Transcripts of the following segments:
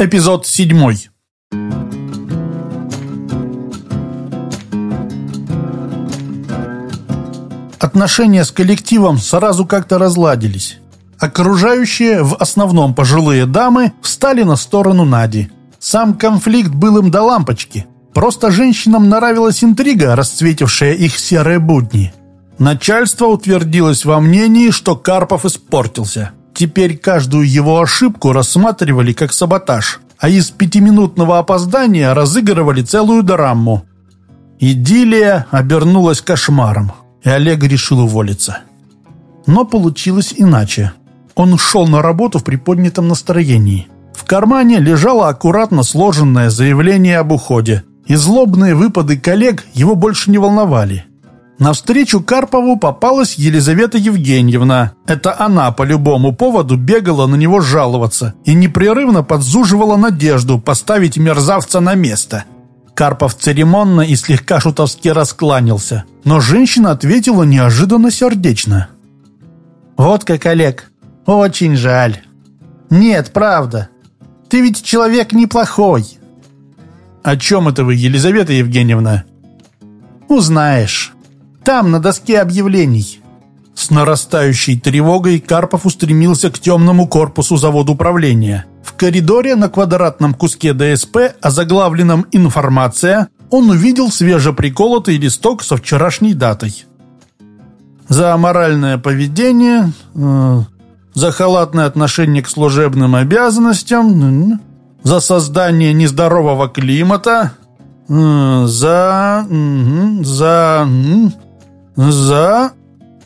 Эпизод седьмой. Отношения с коллективом сразу как-то разладились. Окружающие, в основном пожилые дамы, встали на сторону Нади. Сам конфликт был им до лампочки. Просто женщинам нравилась интрига, расцветившая их серые будни. Начальство утвердилось во мнении, что Карпов испортился. Теперь каждую его ошибку рассматривали как саботаж, а из пятиминутного опоздания разыгрывали целую драму. Идиллия обернулась кошмаром, и Олег решил уволиться. Но получилось иначе. Он шел на работу в приподнятом настроении. В кармане лежало аккуратно сложенное заявление об уходе, и злобные выпады коллег его больше не волновали. Навстречу Карпову попалась Елизавета Евгеньевна. Это она по любому поводу бегала на него жаловаться и непрерывно подзуживала надежду поставить мерзавца на место. Карпов церемонно и слегка шутовски раскланялся, но женщина ответила неожиданно сердечно. «Вот как, Олег, очень жаль. Нет, правда. Ты ведь человек неплохой». «О чем это вы, Елизавета Евгеньевна?» «Узнаешь». Там, на доске объявлений». С нарастающей тревогой Карпов устремился к темному корпусу завода управления. В коридоре на квадратном куске ДСП, озаглавленном «Информация», он увидел свежеприколотый листок со вчерашней датой. За аморальное поведение, э, за халатное отношение к служебным обязанностям, за создание нездорового климата, э, за... за... За...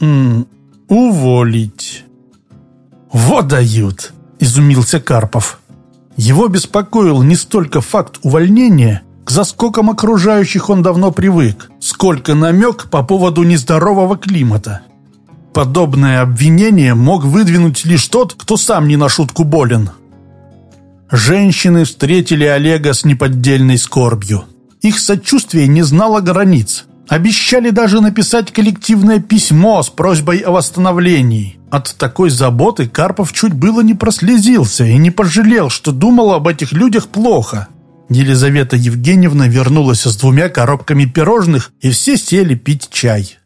М, уволить. Вот дают, изумился Карпов. Его беспокоил не столько факт увольнения, к заскокам окружающих он давно привык, сколько намек по поводу нездорового климата. Подобное обвинение мог выдвинуть лишь тот, кто сам не на шутку болен. Женщины встретили Олега с неподдельной скорбью. Их сочувствие не знало границ. Обещали даже написать коллективное письмо с просьбой о восстановлении. От такой заботы Карпов чуть было не прослезился и не пожалел, что думал об этих людях плохо. Елизавета Евгеньевна вернулась с двумя коробками пирожных, и все сели пить чай.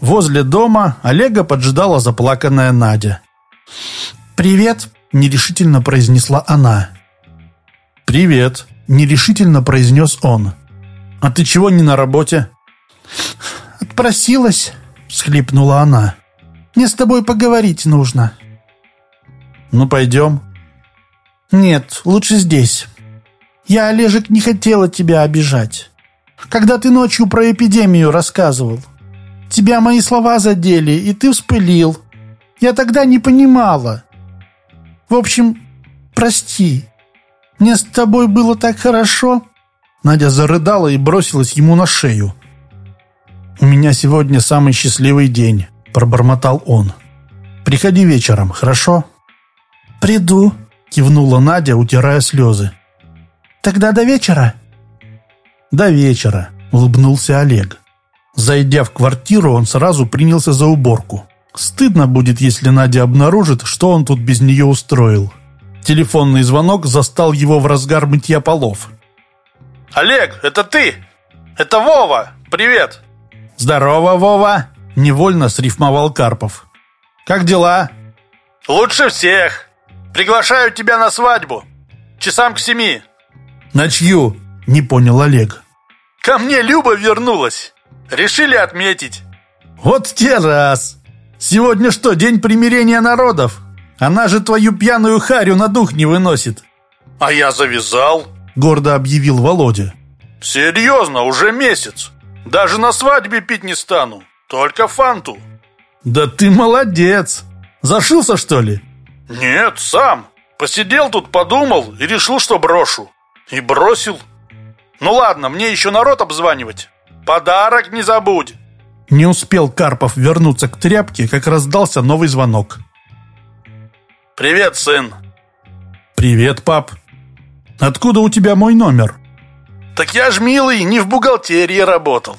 Возле дома Олега поджидала заплаканная Надя. «Привет», — нерешительно произнесла она. «Привет», — нерешительно произнес он. «А ты чего не на работе?» «Отпросилась», — всхлипнула она. «Мне с тобой поговорить нужно». «Ну, пойдем». «Нет, лучше здесь. Я, Олежек, не хотела тебя обижать. Когда ты ночью про эпидемию рассказывал, тебя мои слова задели, и ты вспылил. Я тогда не понимала. В общем, прости. Мне с тобой было так хорошо». Надя зарыдала и бросилась ему на шею. «У меня сегодня самый счастливый день», – пробормотал он. «Приходи вечером, хорошо?» «Приду», – кивнула Надя, утирая слезы. «Тогда до вечера?» «До вечера», – улыбнулся Олег. Зайдя в квартиру, он сразу принялся за уборку. Стыдно будет, если Надя обнаружит, что он тут без нее устроил. Телефонный звонок застал его в разгар мытья полов. Олег, это ты? Это Вова! Привет!» «Здорово, Вова!» – невольно срифмовал Карпов. «Как дела?» «Лучше всех! Приглашаю тебя на свадьбу! Часам к семи!» «На чью?» – не понял Олег. «Ко мне Люба вернулась! Решили отметить!» «Вот те раз! Сегодня что, день примирения народов? Она же твою пьяную харю на дух не выносит!» «А я завязал!» гордо объявил Володя. «Серьезно, уже месяц. Даже на свадьбе пить не стану. Только фанту». «Да ты молодец! Зашился, что ли?» «Нет, сам. Посидел тут, подумал и решил, что брошу. И бросил. Ну ладно, мне еще народ обзванивать. Подарок не забудь». Не успел Карпов вернуться к тряпке, как раздался новый звонок. «Привет, сын». «Привет, пап». Откуда у тебя мой номер?» «Так я ж, милый, не в бухгалтерии работал.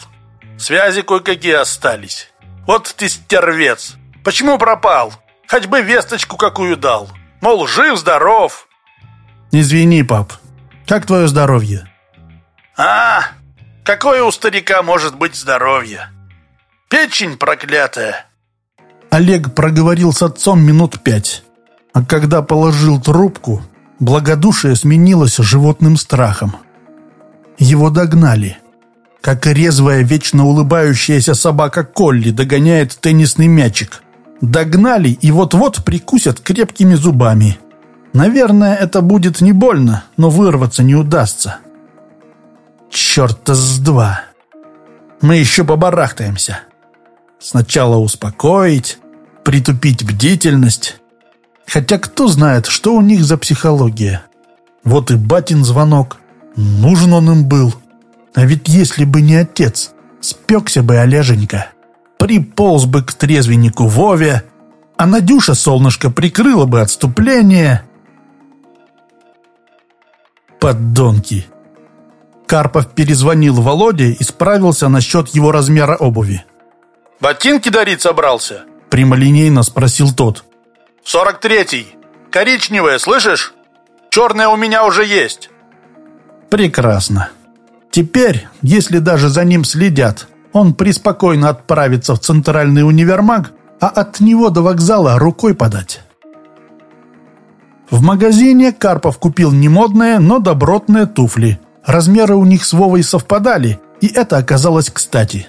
Связи кое-какие остались. Вот ты стервец. Почему пропал? Хоть бы весточку какую дал. Мол, жив-здоров». Извини, пап. Как твое здоровье? А, какое у старика может быть здоровье? Печень проклятая. Олег проговорил с отцом минут пять. А когда положил трубку, благодушие сменилось животным страхом. Его догнали. Как резвая, вечно улыбающаяся собака Колли догоняет теннисный мячик. Догнали и вот-вот прикусят крепкими зубами. Наверное, это будет не больно, но вырваться не удастся. Черта с два. Мы еще побарахтаемся. Сначала успокоить, притупить бдительность. Хотя кто знает, что у них за психология. Вот и батин звонок. Нужен он им был. А ведь если бы не отец, спекся бы Олеженька. Приполз бы к трезвеннику Вове, а Надюша, солнышко, прикрыла бы отступление. Поддонки. Карпов перезвонил Володе и справился насчет его размера обуви. «Ботинки дарить собрался?» Прямолинейно спросил тот. «Сорок третий. Коричневая, слышишь? Черная у меня уже есть». «Прекрасно. Теперь, если даже за ним следят, он преспокойно отправится в центральный универмаг, а от него до вокзала рукой подать». В магазине Карпов купил не модные, но добротные туфли. Размеры у них с Вовой совпадали, и это оказалось кстати.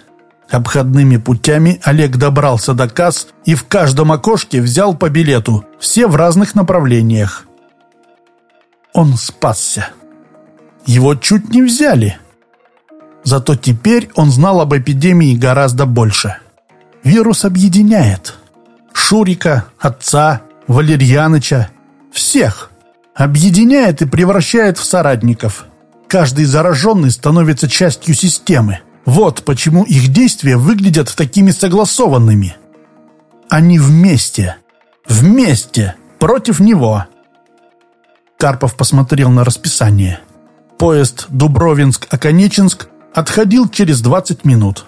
Обходными путями Олег добрался до касс и в каждом окошке взял по билету, все в разных направлениях. Он спасся. Его чуть не взяли. Зато теперь он знал об эпидемии гораздо больше. Вирус объединяет. Шурика, отца, Валерьяныча, всех. Объединяет и превращает в соратников. Каждый зараженный становится частью системы. Вот почему их действия выглядят такими согласованными. Они вместе. Вместе. Против него. Карпов посмотрел на расписание. Поезд Дубровинск-Оконеченск отходил через 20 минут.